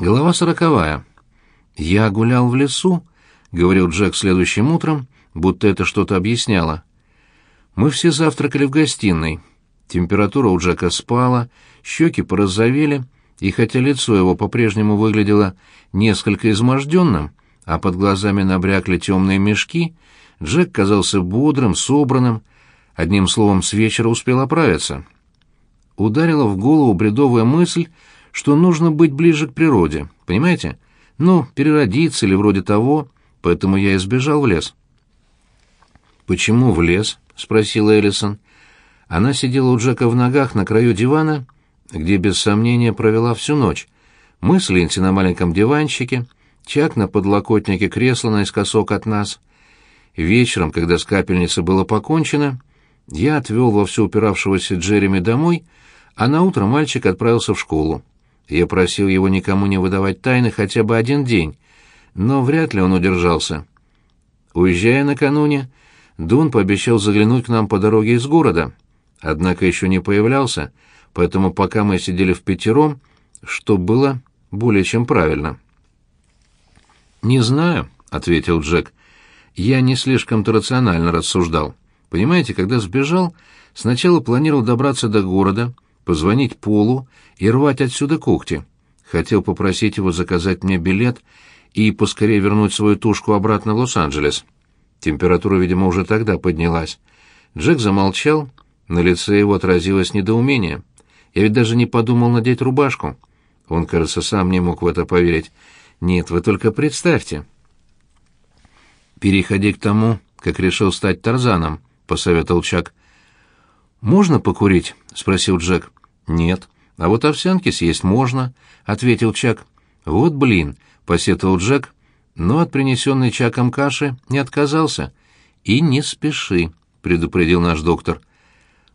Глава сороковая. «Я гулял в лесу», — говорил Джек следующим утром, будто это что-то объясняло. Мы все завтракали в гостиной. Температура у Джека спала, щеки порозовели, и хотя лицо его по-прежнему выглядело несколько изможденным, а под глазами набрякли темные мешки, Джек казался бодрым, собранным, одним словом, с вечера успел оправиться. Ударила в голову бредовая мысль, что нужно быть ближе к природе, понимаете? Ну, переродиться или вроде того, поэтому я избежал в лес. «Почему в лес?» — спросила Эллисон. Она сидела у Джека в ногах на краю дивана, где без сомнения провела всю ночь. Мы с Линси на маленьком диванчике, Чак на подлокотнике кресла наискосок от нас. Вечером, когда с капельницей было покончено, я отвел во все упиравшегося Джереми домой, а на утро мальчик отправился в школу. Я просил его никому не выдавать тайны хотя бы один день, но вряд ли он удержался. Уезжая накануне, Дун пообещал заглянуть к нам по дороге из города, однако еще не появлялся, поэтому пока мы сидели в пятером, что было более чем правильно. «Не знаю», — ответил Джек. «Я не слишком-то рационально рассуждал. Понимаете, когда сбежал, сначала планировал добраться до города, позвонить Полу и рвать отсюда когти. Хотел попросить его заказать мне билет и поскорее вернуть свою тушку обратно в Лос-Анджелес. Температура, видимо, уже тогда поднялась. Джек замолчал, на лице его отразилось недоумение. Я ведь даже не подумал надеть рубашку. Он, кажется, сам не мог в это поверить. Нет, вы только представьте. Переходи к тому, как решил стать Тарзаном, посоветовал Чак. Можно покурить? спросил Джек. «Нет. А вот овсянки съесть можно», — ответил Чак. «Вот блин», — посетовал Джек, но от принесенной Чаком каши не отказался. «И не спеши», — предупредил наш доктор.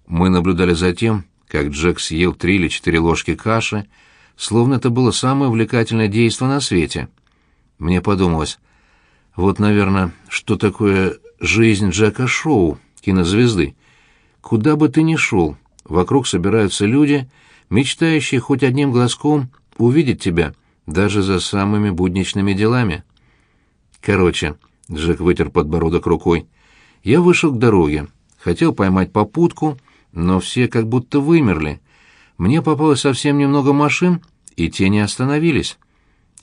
Мы наблюдали за тем, как Джек съел три или четыре ложки каши, словно это было самое увлекательное действо на свете. Мне подумалось, вот, наверное, что такое жизнь Джека Шоу, кинозвезды. Куда бы ты ни шел, Вокруг собираются люди, мечтающие хоть одним глазком увидеть тебя, даже за самыми будничными делами. Короче, Джек вытер подбородок рукой. Я вышел к дороге, хотел поймать попутку, но все как будто вымерли. Мне попалось совсем немного машин, и те не остановились.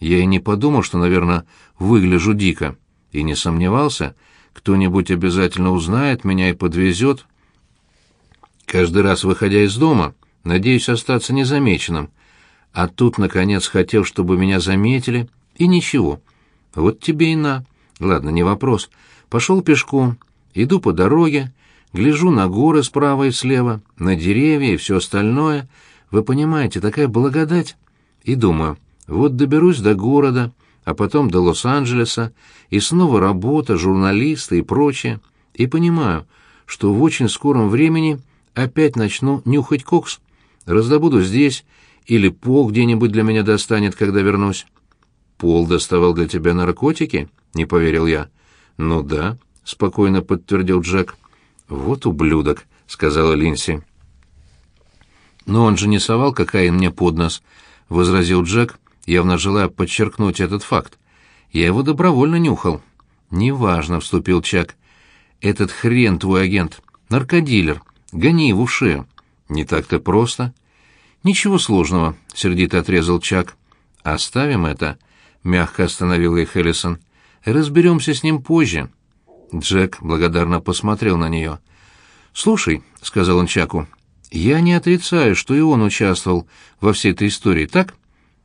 Я и не подумал, что, наверное, выгляжу дико, и не сомневался, кто-нибудь обязательно узнает меня и подвезет, Каждый раз, выходя из дома, надеюсь остаться незамеченным. А тут, наконец, хотел, чтобы меня заметили, и ничего. Вот тебе и на. Ладно, не вопрос. Пошел пешком, иду по дороге, гляжу на горы справа и слева, на деревья и все остальное. Вы понимаете, такая благодать. И думаю, вот доберусь до города, а потом до Лос-Анджелеса, и снова работа, журналисты и прочее. И понимаю, что в очень скором времени опять начну нюхать кокс. Раздобуду здесь, или Пол где-нибудь для меня достанет, когда вернусь. Пол доставал для тебя наркотики? Не поверил я. Ну да, спокойно подтвердил Джек. Вот ублюдок, сказала Линси. Но он же не совал кокаин мне под нос, возразил Джек, явно желая подчеркнуть этот факт. Я его добровольно нюхал. Неважно, вступил Чак. Этот хрен твой агент, наркодилер. Гони в шею. Не так-то просто. Ничего сложного, сердито отрезал Чак. Оставим это, мягко остановил их Эллисон. Разберемся с ним позже. Джек благодарно посмотрел на нее. «Слушай», — сказал он Чаку, — «я не отрицаю, что и он участвовал во всей этой истории, так?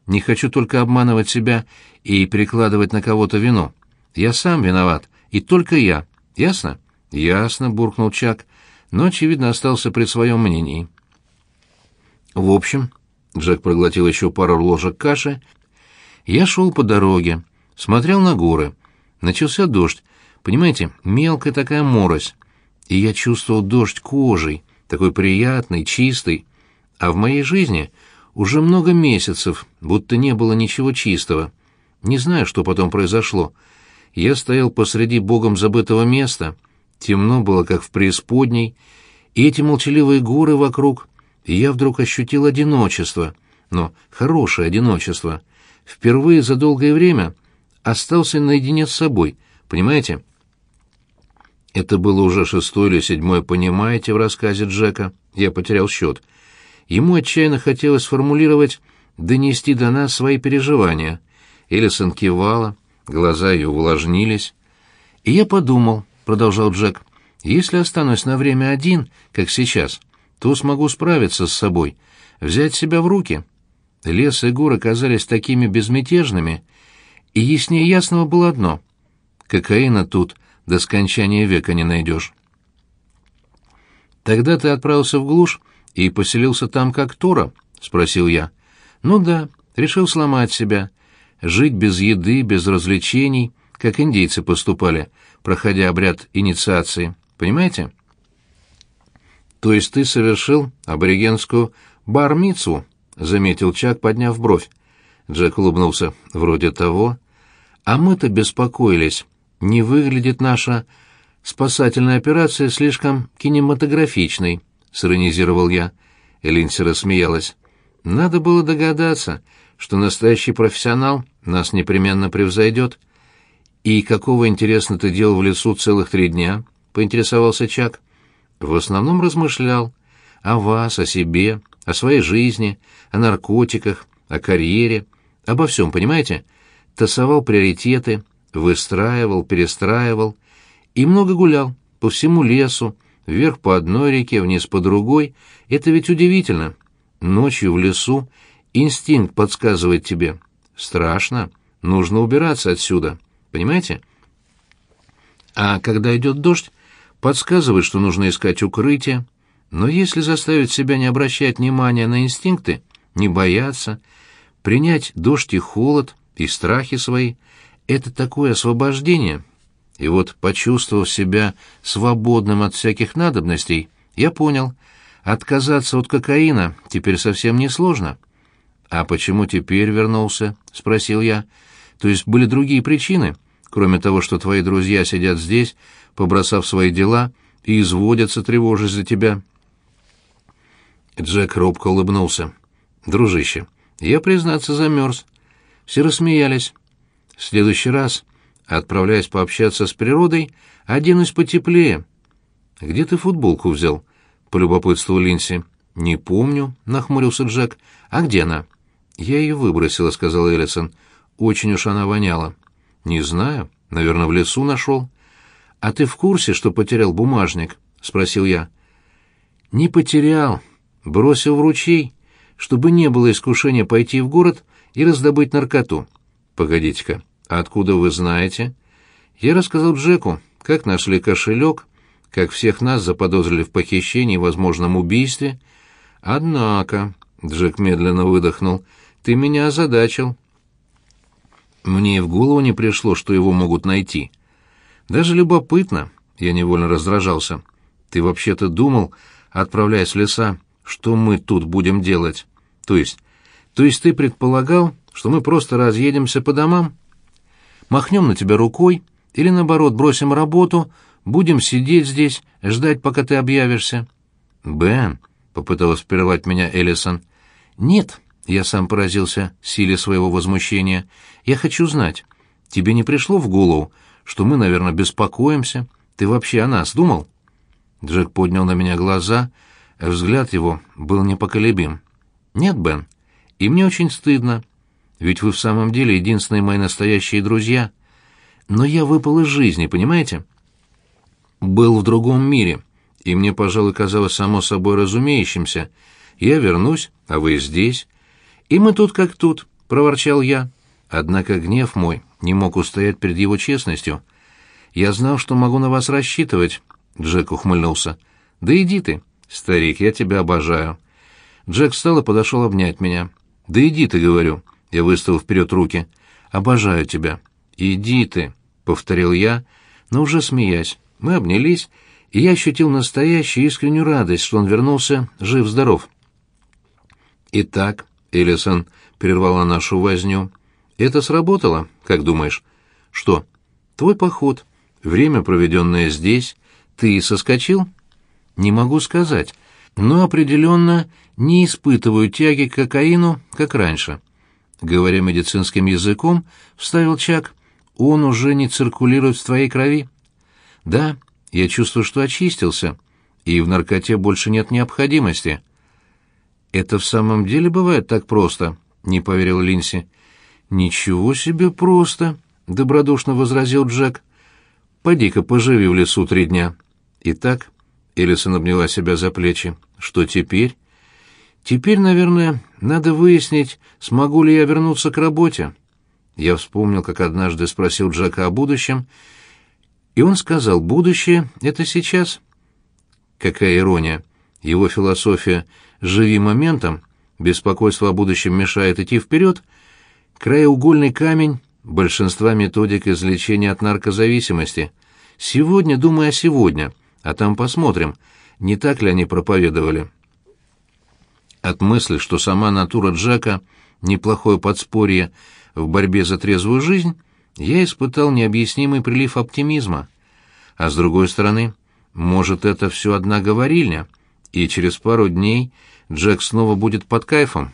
Не хочу только обманывать себя и перекладывать на кого-то вину. Я сам виноват, и только я. Ясно?» «Ясно», — буркнул Чак но, очевидно, остался при своем мнении. В общем, Джек проглотил еще пару ложек каши. Я шел по дороге, смотрел на горы. Начался дождь. Понимаете, мелкая такая морось. И я чувствовал дождь кожей, такой приятный, чистый. А в моей жизни уже много месяцев, будто не было ничего чистого. Не знаю, что потом произошло. Я стоял посреди богом забытого места — Темно было, как в преисподней, и эти молчаливые горы вокруг, и я вдруг ощутил одиночество, но хорошее одиночество. впервые за долгое время остался наедине с собой, понимаете? Это было уже шестое или седьмое, понимаете, в рассказе Джека. Я потерял счет. Ему отчаянно хотелось сформулировать, донести до нас свои переживания. Элисон кивала, глаза ее увлажнились. «И я подумал», — продолжал Джек, — «если останусь на время один, как сейчас, то смогу справиться с собой, взять себя в руки». Лес и горы казались такими безмятежными, и яснее ясного было одно — кокаина тут — до скончания века не найдешь. Тогда ты отправился в глушь и поселился там как Тора? спросил я. Ну да, решил сломать себя, жить без еды, без развлечений, как индейцы поступали, проходя обряд инициации. Понимаете? То есть ты совершил аборигенскую бармицу, заметил Чак, подняв бровь. Джек улыбнулся. Вроде того. А мы-то беспокоились не выглядит наша спасательная операция слишком кинематографичной», — сиронизировал я. Элинси рассмеялась. «Надо было догадаться, что настоящий профессионал нас непременно превзойдет». «И какого, интересно, ты делал в лесу целых три дня?» — поинтересовался Чак. «В основном размышлял. О вас, о себе, о своей жизни, о наркотиках, о карьере, обо всем, понимаете? Тасовал приоритеты, выстраивал, перестраивал и много гулял по всему лесу, вверх по одной реке, вниз по другой. Это ведь удивительно. Ночью в лесу инстинкт подсказывает тебе. Страшно, нужно убираться отсюда. Понимаете? А когда идет дождь, подсказывает, что нужно искать укрытие. Но если заставить себя не обращать внимания на инстинкты, не бояться, принять дождь и холод, и страхи свои, это такое освобождение. И вот, почувствовав себя свободным от всяких надобностей, я понял, отказаться от кокаина теперь совсем не сложно. «А почему теперь вернулся?» — спросил я. «То есть были другие причины, кроме того, что твои друзья сидят здесь, побросав свои дела, и изводятся, тревожась за тебя?» Джек робко улыбнулся. «Дружище, я, признаться, замерз». Все рассмеялись. В следующий раз, отправляясь пообщаться с природой, оденусь потеплее. Где ты футболку взял? полюбопытствовал Линси. Не помню, нахмурился Джек. А где она? Я ее выбросила, сказал Эллисон. Очень уж она воняла. Не знаю, наверное, в лесу нашел. А ты в курсе, что потерял бумажник? спросил я. Не потерял, бросил в ручей, чтобы не было искушения пойти в город и раздобыть наркоту. Погодите-ка, откуда вы знаете? Я рассказал Джеку, как нашли кошелек, как всех нас заподозрили в похищении и возможном убийстве. Однако, Джек медленно выдохнул, ты меня озадачил. Мне и в голову не пришло, что его могут найти. Даже любопытно, я невольно раздражался. Ты вообще-то думал, отправляясь в леса, что мы тут будем делать? То есть, то есть ты предполагал, что мы просто разъедемся по домам? Махнем на тебя рукой или, наоборот, бросим работу, будем сидеть здесь, ждать, пока ты объявишься?» «Бен», — попыталась прервать меня Эллисон. «Нет», — я сам поразился силе своего возмущения. «Я хочу знать, тебе не пришло в голову, что мы, наверное, беспокоимся? Ты вообще о нас думал?» Джек поднял на меня глаза, взгляд его был непоколебим. «Нет, Бен, и мне очень стыдно. Ведь вы в самом деле единственные мои настоящие друзья. Но я выпал из жизни, понимаете? Был в другом мире, и мне, пожалуй, казалось само собой разумеющимся. Я вернусь, а вы здесь. И мы тут как тут, — проворчал я. Однако гнев мой не мог устоять перед его честностью. Я знал, что могу на вас рассчитывать, — Джек ухмыльнулся. Да иди ты, старик, я тебя обожаю. Джек встал и подошел обнять меня. Да иди ты, говорю. — я выставил вперед руки. «Обожаю тебя». «Иди ты», — повторил я, но уже смеясь. Мы обнялись, и я ощутил настоящую искреннюю радость, что он вернулся жив-здоров. «Итак», — Элисон прервала нашу возню, — «это сработало, как думаешь?» «Что?» «Твой поход, время, проведенное здесь. Ты соскочил?» «Не могу сказать, но определенно не испытываю тяги к кокаину, как раньше». Говоря медицинским языком, вставил Чак, он уже не циркулирует в твоей крови. Да, я чувствую, что очистился, и в наркоте больше нет необходимости. Это в самом деле бывает так просто, не поверил Линси. Ничего себе просто, добродушно возразил Джек. Поди-ка поживи в лесу три дня. Итак, Элисон обняла себя за плечи. Что теперь? Теперь, наверное, надо выяснить, смогу ли я вернуться к работе. Я вспомнил, как однажды спросил Джека о будущем, и он сказал, будущее — это сейчас. Какая ирония. Его философия «живи моментом», беспокойство о будущем мешает идти вперед, краеугольный камень большинства методик излечения от наркозависимости. Сегодня думай о сегодня, а там посмотрим, не так ли они проповедовали. От мысли, что сама натура Джека — неплохое подспорье в борьбе за трезвую жизнь, я испытал необъяснимый прилив оптимизма. А с другой стороны, может, это все одна говорильня, и через пару дней Джек снова будет под кайфом.